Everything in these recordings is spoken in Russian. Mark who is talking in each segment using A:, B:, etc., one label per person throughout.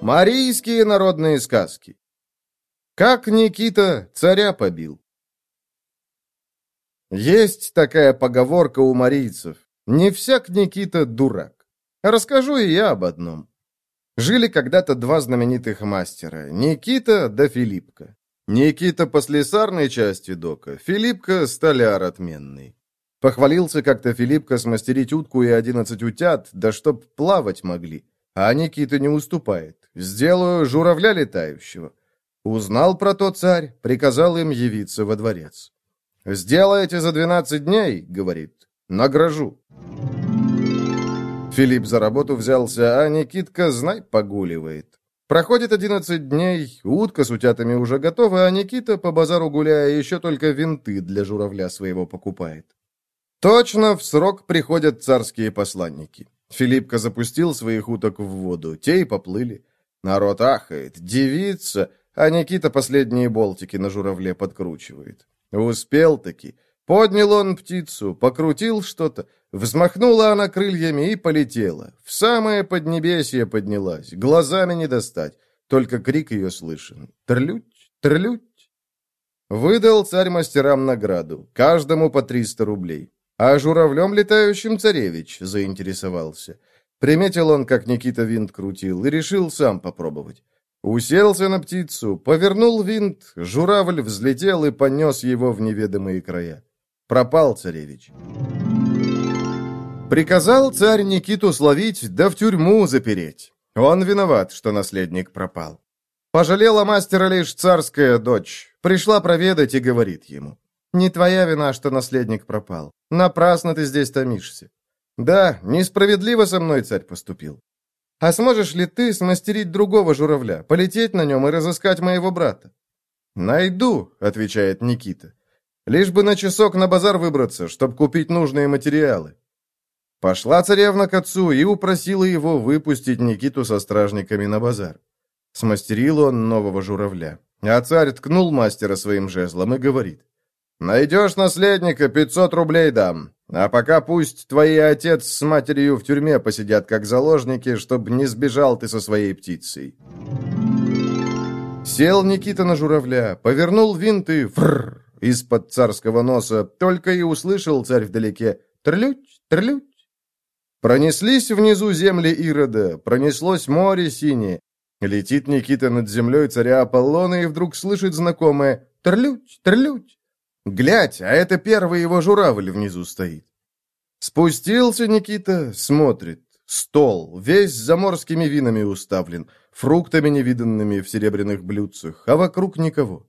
A: Марийские народные сказки. Как Никита царя побил. Есть такая поговорка у марийцев. Не всяк Никита дурак. Расскажу и я об одном. Жили когда-то два знаменитых мастера, Никита да Филиппка. Никита по слесарной части дока, Филиппка столяр отменный. Похвалился как-то Филиппка смастерить утку и одиннадцать утят, да чтоб плавать могли. А Никита не уступает. Сделаю журавля летающего. Узнал про то царь, приказал им явиться во дворец. «Сделаете за двенадцать дней», — говорит, — «награжу». Филипп за работу взялся, а Никитка, знай, погуливает. Проходит одиннадцать дней, утка с утятами уже готова, а Никита, по базару гуляя, еще только винты для журавля своего покупает. Точно в срок приходят царские посланники. Филиппка запустил своих уток в воду, те и поплыли. Народ ахает, девица, а Никита последние болтики на журавле подкручивает. Успел-таки. Поднял он птицу, покрутил что-то, взмахнула она крыльями и полетела. В самое поднебесье поднялась, глазами не достать, только крик ее слышен. Трлють, трлють. Выдал царь мастерам награду, каждому по триста рублей. А журавлем летающим царевич заинтересовался. Приметил он, как Никита винт крутил, и решил сам попробовать. Уселся на птицу, повернул винт, журавль взлетел и понес его в неведомые края. Пропал царевич. Приказал царь Никиту словить, да в тюрьму запереть. Он виноват, что наследник пропал. Пожалела мастера лишь царская дочь. Пришла проведать и говорит ему. «Не твоя вина, что наследник пропал. Напрасно ты здесь томишься. Да, несправедливо со мной царь поступил. А сможешь ли ты смастерить другого журавля, полететь на нем и разыскать моего брата? Найду, отвечает Никита. Лишь бы на часок на базар выбраться, чтобы купить нужные материалы. Пошла царевна к отцу и упросила его выпустить Никиту со стражниками на базар. Смастерил он нового журавля. А царь ткнул мастера своим жезлом и говорит. «Найдешь наследника, пятьсот рублей дам. А пока пусть твои отец с матерью в тюрьме посидят как заложники, чтобы не сбежал ты со своей птицей». Сел Никита на журавля, повернул винт и фррр из-под царского носа, только и услышал царь вдалеке «Трлють, трлють». Пронеслись внизу земли Ирода, пронеслось море синее. Летит Никита над землей царя Аполлона и вдруг слышит знакомое «Трлють, трлють». Глядь, а это первый его журавль внизу стоит. Спустился Никита, смотрит. Стол, весь заморскими винами уставлен, фруктами невиданными в серебряных блюдцах, а вокруг никого.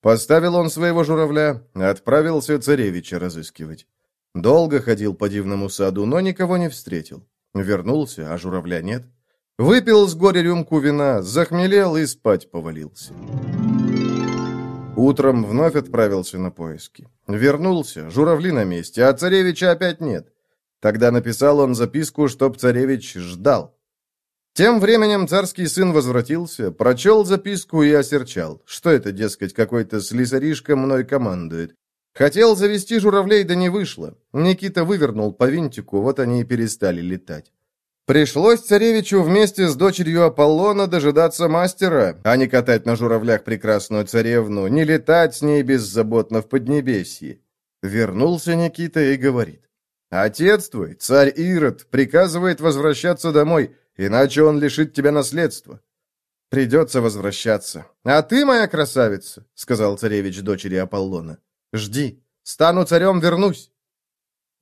A: Поставил он своего журавля, отправился царевича разыскивать. Долго ходил по дивному саду, но никого не встретил. Вернулся, а журавля нет. Выпил с горя рюмку вина, захмелел и спать повалился. Утром вновь отправился на поиски. Вернулся, журавли на месте, а царевича опять нет. Тогда написал он записку, чтоб царевич ждал. Тем временем царский сын возвратился, прочел записку и осерчал. Что это, дескать, какой-то слесаришка мной командует. Хотел завести журавлей, да не вышло. Никита вывернул по винтику, вот они и перестали летать. Пришлось царевичу вместе с дочерью Аполлона дожидаться мастера, а не катать на журавлях прекрасную царевну, не летать с ней беззаботно в Поднебесье. Вернулся Никита и говорит. «Отец твой, царь Ирод, приказывает возвращаться домой, иначе он лишит тебя наследства». «Придется возвращаться. А ты, моя красавица», — сказал царевич дочери Аполлона, — «жди. Стану царем, вернусь».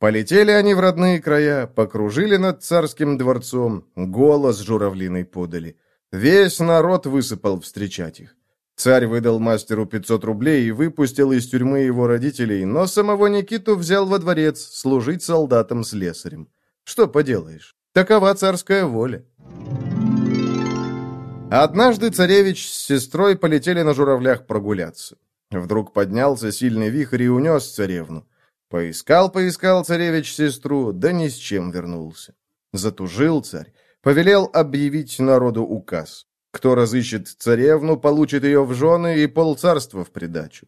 A: Полетели они в родные края, покружили над царским дворцом, голос журавлиной подали. Весь народ высыпал встречать их. Царь выдал мастеру 500 рублей и выпустил из тюрьмы его родителей, но самого Никиту взял во дворец служить солдатом-слесарем. Что поделаешь, такова царская воля. Однажды царевич с сестрой полетели на журавлях прогуляться. Вдруг поднялся сильный вихрь и унес царевну. Поискал, поискал царевич сестру, да ни с чем вернулся. Затужил царь, повелел объявить народу указ. Кто разыщет царевну, получит ее в жены и полцарства в придачу.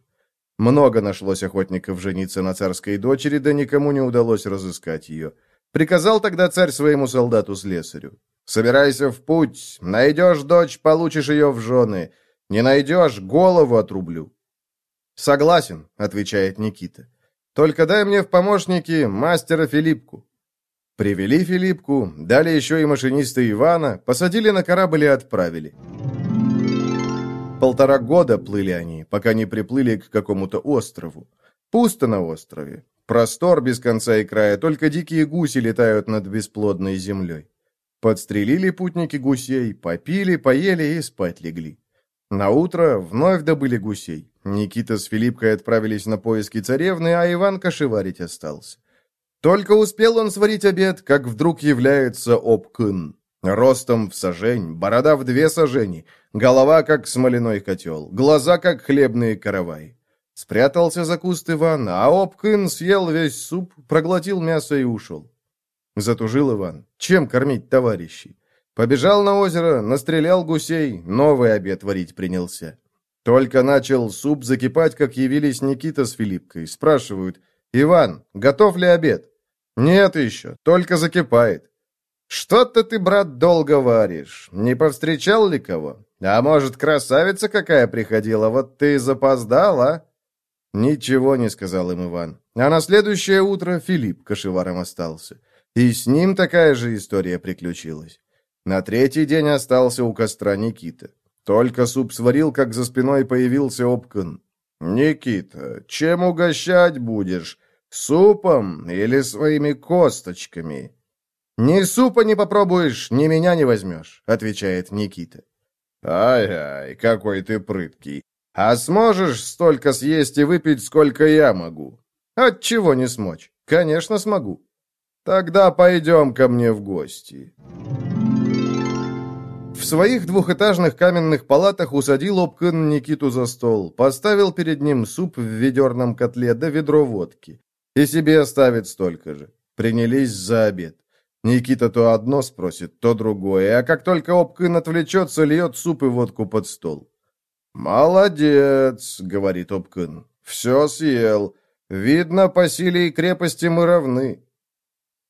A: Много нашлось охотников жениться на царской дочери, да никому не удалось разыскать ее. Приказал тогда царь своему солдату-слесарю. «Собирайся в путь. Найдешь дочь, получишь ее в жены. Не найдешь, голову отрублю». «Согласен», — отвечает Никита. «Только дай мне в помощники мастера Филиппку». Привели Филиппку, дали еще и машиниста Ивана, посадили на корабль и отправили. Полтора года плыли они, пока не приплыли к какому-то острову. Пусто на острове. Простор без конца и края, только дикие гуси летают над бесплодной землей. Подстрелили путники гусей, попили, поели и спать легли. На утро вновь добыли гусей. Никита с Филиппкой отправились на поиски царевны, а Иван кошеварить остался. Только успел он сварить обед, как вдруг является Обкын. Ростом в сажень, борода в две сажени, голова как смоляной котел, глаза как хлебные каравай. Спрятался за куст Иван, а Обкын съел весь суп, проглотил мясо и ушел. Затужил Иван. Чем кормить товарищей? Побежал на озеро, настрелял гусей, новый обед варить принялся. Только начал суп закипать, как явились Никита с Филиппкой. Спрашивают, «Иван, готов ли обед?» «Нет еще, только закипает». «Что-то ты, брат, долго варишь. Не повстречал ли кого? А может, красавица какая приходила, вот ты запоздал, а?» Ничего не сказал им Иван. А на следующее утро Филипп кошеваром остался. И с ним такая же история приключилась. На третий день остался у костра Никита. Только суп сварил, как за спиной появился Обкан. «Никита, чем угощать будешь? Супом или своими косточками?» «Ни супа не попробуешь, ни меня не возьмешь», — отвечает Никита. «Ай-ай, какой ты прыткий. А сможешь столько съесть и выпить, сколько я могу? От чего не смочь? Конечно, смогу. Тогда пойдем ко мне в гости. В своих двухэтажных каменных палатах усадил Обкын Никиту за стол, поставил перед ним суп в ведерном котле да ведро водки. И себе оставит столько же. Принялись за обед. Никита то одно спросит, то другое, а как только Обкын отвлечется, льет суп и водку под стол. «Молодец», — говорит Обкын. «Все съел. Видно, по силе и крепости мы равны».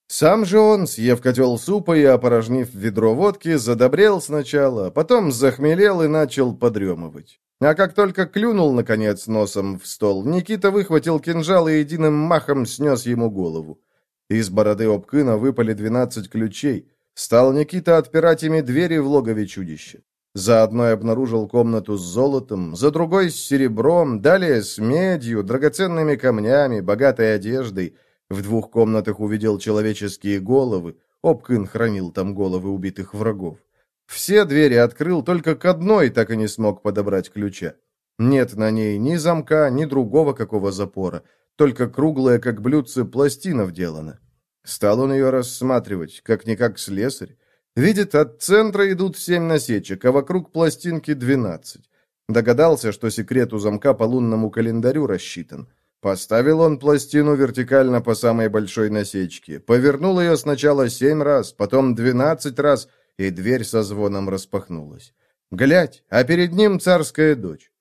A: Сам же он, съев котел супа и опорожнив ведро водки, задобрел сначала, потом захмелел и начал подремывать. А как только клюнул, наконец, носом в стол, Никита выхватил кинжал и единым махом снес ему голову. Из бороды Обкына выпали двенадцать ключей. Стал Никита отпирать ими двери в логове чудища. За одной обнаружил комнату с золотом, за другой с серебром, далее с медью, драгоценными камнями, богатой одеждой. В двух комнатах увидел человеческие головы. Обкын хранил там головы убитых врагов. Все двери открыл, только к одной так и не смог подобрать ключа. Нет на ней ни замка, ни другого какого запора, только круглая, как блюдце, пластина вделана. Стал он ее рассматривать, как-никак слесарь. Видит, от центра идут семь насечек, а вокруг пластинки двенадцать. Догадался, что секрет у замка по лунному календарю рассчитан. Поставил он пластину вертикально по самой большой насечке, повернул ее сначала семь раз, потом двенадцать раз, и дверь со звоном распахнулась. Глядь, а перед ним царская дочь.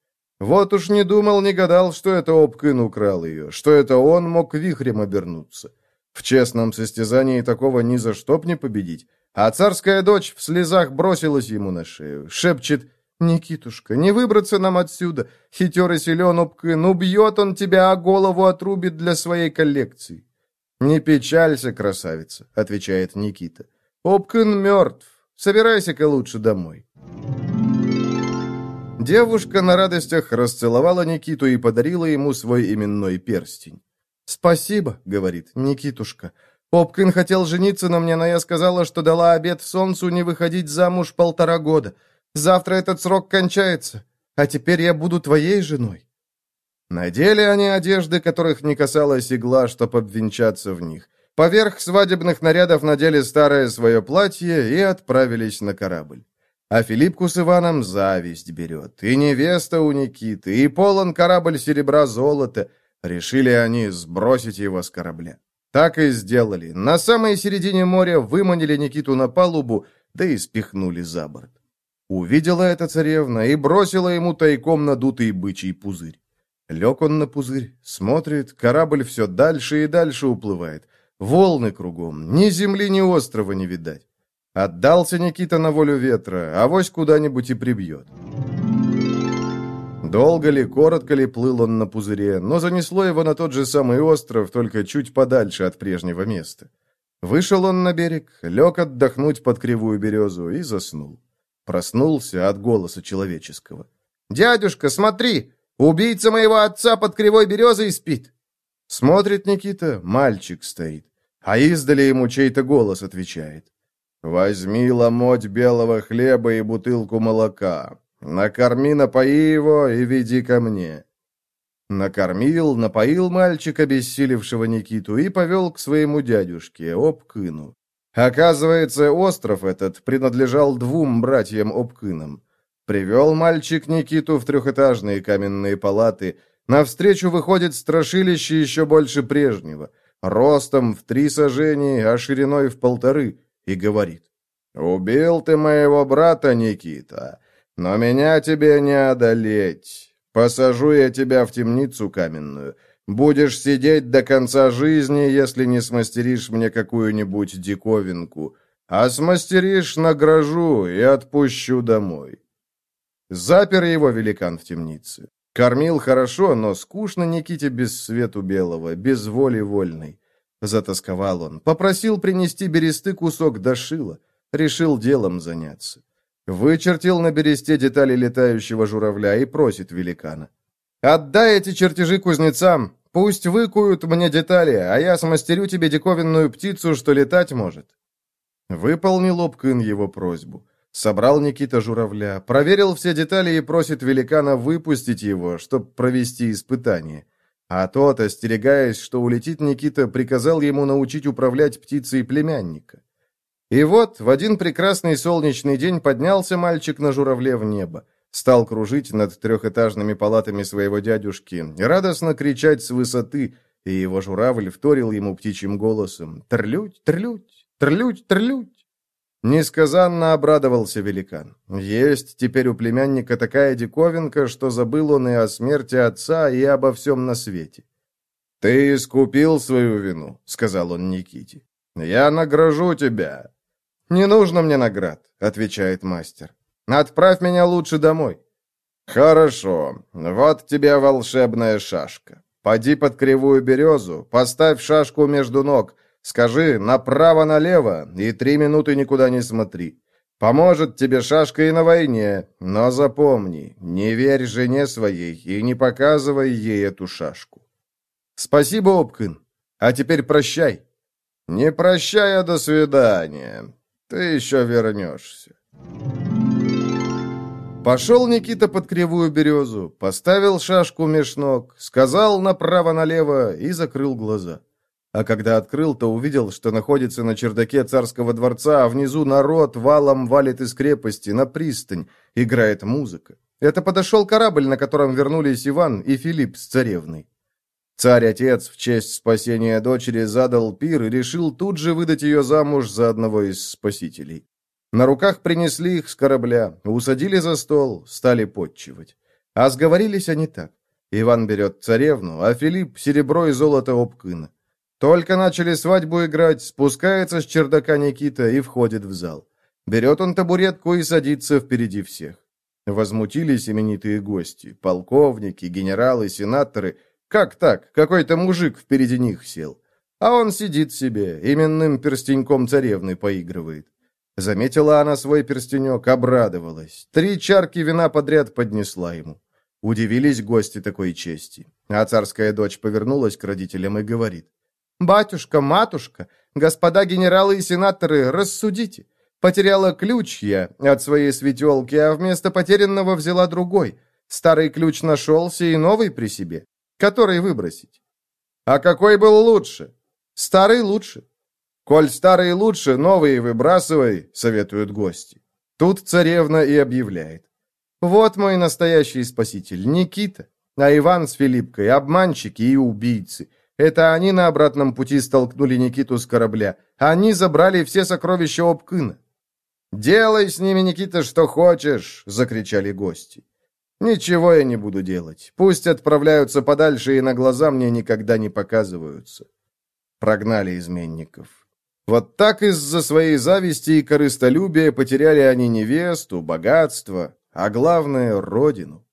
A: Вот уж не думал, не гадал, что это Обкын украл ее, что это он мог вихрем обернуться. В честном состязании такого ни за что б не победить. А царская дочь в слезах бросилась ему на шею, шепчет «Никитушка, не выбраться нам отсюда. Хитер и силен Обкын, убьет он тебя, а голову отрубит для своей коллекции». «Не печалься, красавица», — отвечает Никита. «Обкын мертв. Собирайся-ка лучше домой». Девушка на радостях расцеловала Никиту и подарила ему свой именной перстень. «Спасибо», — говорит Никитушка, — Попкин хотел жениться на мне, но я сказала, что дала обет солнцу не выходить замуж полтора года. Завтра этот срок кончается, а теперь я буду твоей женой». Надели они одежды, которых не касалась игла, чтоб обвенчаться в них. Поверх свадебных нарядов надели старое свое платье и отправились на корабль. А Филиппку с Иваном зависть берет. И невеста у Никиты, и полон корабль серебра-золота. Решили они сбросить его с корабля. Так и сделали. На самой середине моря выманили Никиту на палубу, да и спихнули за борт. Увидела эта царевна и бросила ему тайком надутый бычий пузырь. Лег он на пузырь, смотрит, корабль все дальше и дальше уплывает. Волны кругом, ни земли, ни острова не видать. Отдался Никита на волю ветра, авось куда-нибудь и прибьет. Долго ли, коротко ли плыл он на пузыре, но занесло его на тот же самый остров, только чуть подальше от прежнего места. Вышел он на берег, лег отдохнуть под кривую березу и заснул. Проснулся от голоса человеческого. «Дядюшка, смотри! Убийца моего отца под кривой березой спит!» Смотрит Никита, мальчик стоит, а издали ему чей-то голос отвечает. «Возьми ломоть белого хлеба и бутылку молока. Накорми, напои его и веди ко мне». Накормил, напоил мальчика, обессилевшего Никиту, и повел к своему дядюшке, Обкыну. Оказывается, остров этот принадлежал двум братьям Обкынам. Привел мальчик Никиту в трехэтажные каменные палаты. Навстречу выходит страшилище еще больше прежнего, ростом в три сажени, а шириной в полторы, и говорит. «Убил ты моего брата, Никита, но меня тебе не одолеть. Посажу я тебя в темницу каменную. Будешь сидеть до конца жизни, если не смастеришь мне какую-нибудь диковинку. А смастеришь, награжу и отпущу домой». Запер его великан в темнице. Кормил хорошо, но скучно Никите без свету белого, без воли вольной. Затасковал он. Попросил принести бересты кусок дошила. Решил делом заняться. Вычертил на бересте детали летающего журавля и просит великана. «Отдай эти чертежи кузнецам, пусть выкуют мне детали, а я смастерю тебе диковинную птицу, что летать может». Выполнил Обкын его просьбу. Собрал Никита журавля, проверил все детали и просит великана выпустить его, чтобы провести испытание. А тот, остерегаясь, что улетит Никита, приказал ему научить управлять птицей племянника. И вот в один прекрасный солнечный день поднялся мальчик на журавле в небо, стал кружить над трехэтажными палатами своего дядюшки и радостно кричать с высоты, и его журавль вторил ему птичьим голосом «Трлють, трлють, трлють, трлють». Несказанно обрадовался великан. Есть теперь у племянника такая диковинка, что забыл он и о смерти отца, и обо всем на свете. «Ты искупил свою вину», — сказал он Никите. «Я награжу тебя. «Не нужно мне наград», — отвечает мастер. «Отправь меня лучше домой». «Хорошо. Вот тебе волшебная шашка. Поди под кривую березу, поставь шашку между ног, скажи «направо-налево» и три минуты никуда не смотри. Поможет тебе шашка и на войне, но запомни, не верь жене своей и не показывай ей эту шашку». «Спасибо, Обкин. А теперь прощай». «Не прощай, а до свидания. Ты еще вернешься. Пошел Никита под кривую березу, поставил шашку меж ног, сказал направо-налево и закрыл глаза. А когда открыл, то увидел, что находится на чердаке царского дворца, а внизу народ валом валит из крепости на пристань, играет музыка. Это подошел корабль, на котором вернулись Иван и Филипп с царевной. Царь-отец в честь спасения дочери задал пир и решил тут же выдать ее замуж за одного из спасителей. На руках принесли их с корабля, усадили за стол, стали подчивать. А сговорились они так. Иван берет царевну, а Филипп — серебро и золото Обкына. Только начали свадьбу играть, спускается с чердака Никита и входит в зал. Берет он табуретку и садится впереди всех. Возмутились именитые гости, полковники, генералы, сенаторы, как так? Какой-то мужик впереди них сел. А он сидит себе, именным перстеньком царевны поигрывает. Заметила она свой перстенек, обрадовалась. Три чарки вина подряд поднесла ему. Удивились гости такой чести. А царская дочь повернулась к родителям и говорит. «Батюшка, матушка, господа генералы и сенаторы, рассудите. Потеряла ключ я от своей светелки, а вместо потерянного взяла другой. Старый ключ нашелся и новый при себе. Который выбросить? А какой был лучше? Старый лучше. Коль старый лучше, новые выбрасывай, советуют гости. Тут царевна и объявляет. Вот мой настоящий спаситель, Никита. А Иван с Филиппкой – обманщики и убийцы. Это они на обратном пути столкнули Никиту с корабля. Они забрали все сокровища Обкына. «Делай с ними, Никита, что хочешь!» – закричали гости. Ничего я не буду делать. Пусть отправляются подальше и на глаза мне никогда не показываются. Прогнали изменников. Вот так из-за своей зависти и корыстолюбия потеряли они невесту, богатство, а главное — родину.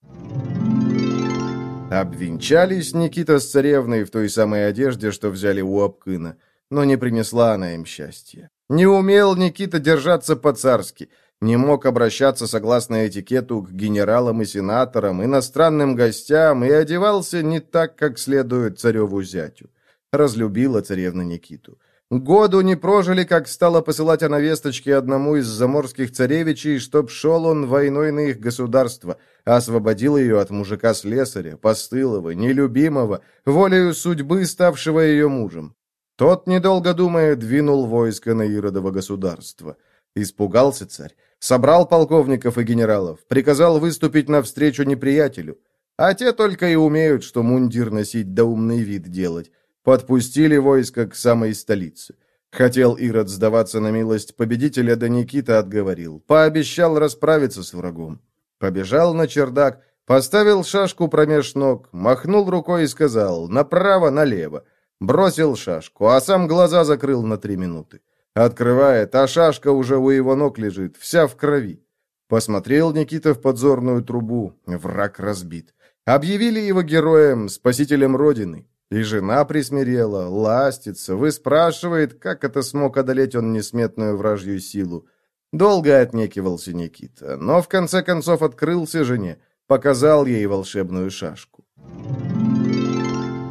A: Обвенчались Никита с царевной в той самой одежде, что взяли у Апкына, но не принесла она им счастья. Не умел Никита держаться по-царски, не мог обращаться согласно этикету к генералам и сенаторам, иностранным гостям и одевался не так, как следует цареву зятю. Разлюбила царевна Никиту. Году не прожили, как стала посылать она весточки одному из заморских царевичей, чтоб шел он войной на их государство, освободил ее от мужика-слесаря, постылого, нелюбимого, волею судьбы, ставшего ее мужем. Тот, недолго думая, двинул войско на Иродово государство. Испугался царь, собрал полковников и генералов, приказал выступить навстречу неприятелю. А те только и умеют, что мундир носить да умный вид делать. Подпустили войско к самой столице. Хотел Ирод сдаваться на милость победителя, да Никита отговорил. Пообещал расправиться с врагом. Побежал на чердак, поставил шашку промеж ног, махнул рукой и сказал «направо, налево». Бросил шашку, а сам глаза закрыл на три минуты. Открывает, а шашка уже у его ног лежит, вся в крови. Посмотрел Никита в подзорную трубу, враг разбит. Объявили его героем, спасителем Родины. И жена присмирела, ластится, выспрашивает, как это смог одолеть он несметную вражью силу. Долго отнекивался Никита, но в конце концов открылся жене, показал ей волшебную шашку.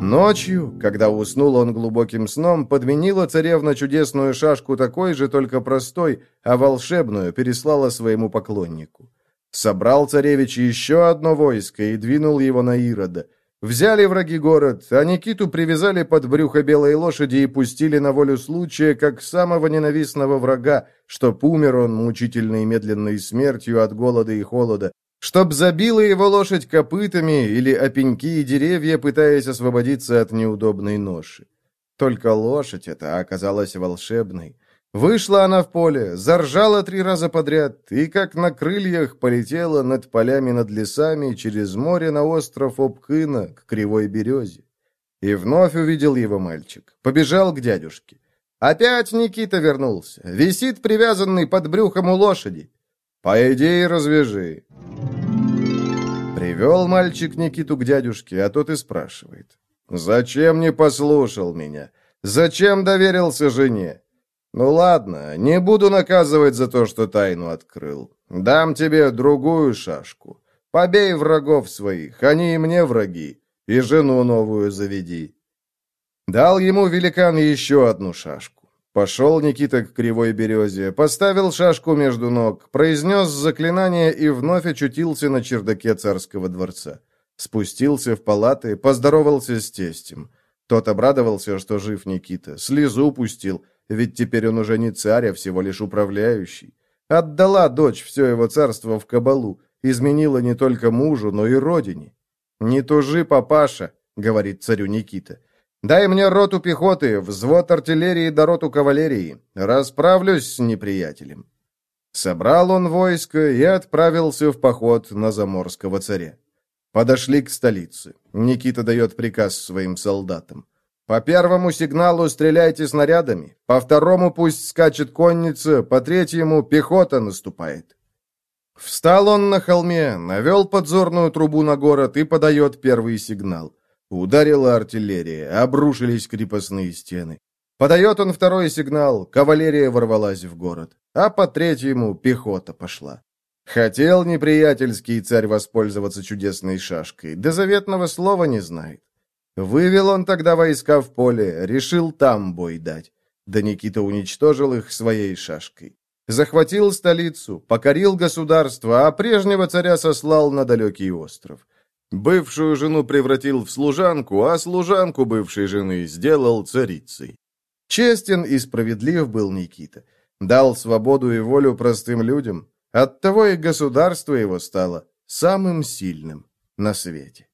A: Ночью, когда уснул он глубоким сном, подменила царевна чудесную шашку такой же, только простой, а волшебную переслала своему поклоннику. Собрал царевич еще одно войско и двинул его на Ирода. Взяли враги город, а Никиту привязали под брюхо белой лошади и пустили на волю случая, как самого ненавистного врага, чтоб умер он мучительной медленной смертью от голода и холода, чтоб забила его лошадь копытами или опеньки и деревья, пытаясь освободиться от неудобной ноши. Только лошадь эта оказалась волшебной. Вышла она в поле, заржала три раза подряд, и как на крыльях полетела над полями, над лесами, через море на остров Обкына, к кривой березе. И вновь увидел его мальчик. Побежал к дядюшке. Опять Никита вернулся. Висит привязанный под брюхом у лошади. «Пойди и развяжи». Привел мальчик Никиту к дядюшке, а тот и спрашивает. «Зачем не послушал меня? Зачем доверился жене? «Ну ладно, не буду наказывать за то, что тайну открыл. Дам тебе другую шашку. Побей врагов своих, они и мне враги, и жену новую заведи». Дал ему великан еще одну шашку. Пошел Никита к кривой березе, поставил шашку между ног, произнес заклинание и вновь очутился на чердаке царского дворца. Спустился в палаты, поздоровался с тестем. Тот обрадовался, что жив Никита, слезу пустил, ведь теперь он уже не царь, а всего лишь управляющий. Отдала дочь все его царство в кабалу, изменила не только мужу, но и родине. «Не тужи, папаша», — говорит царю Никита. «Дай мне роту пехоты, взвод артиллерии да роту кавалерии. Расправлюсь с неприятелем». Собрал он войско и отправился в поход на заморского царя. Подошли к столице. Никита дает приказ своим солдатам. По первому сигналу стреляйте снарядами, по второму пусть скачет конница, по третьему пехота наступает. Встал он на холме, навел подзорную трубу на город и подает первый сигнал. Ударила артиллерия, обрушились крепостные стены. Подает он второй сигнал, кавалерия ворвалась в город, а по третьему пехота пошла. Хотел неприятельский царь воспользоваться чудесной шашкой, да заветного слова не знает. Вывел он тогда войска в поле, решил там бой дать. Да Никита уничтожил их своей шашкой. Захватил столицу, покорил государство, а прежнего царя сослал на далекий остров. Бывшую жену превратил в служанку, а служанку бывшей жены сделал царицей. Честен и справедлив был Никита. Дал свободу и волю простым людям. Оттого и государство его стало самым сильным на свете.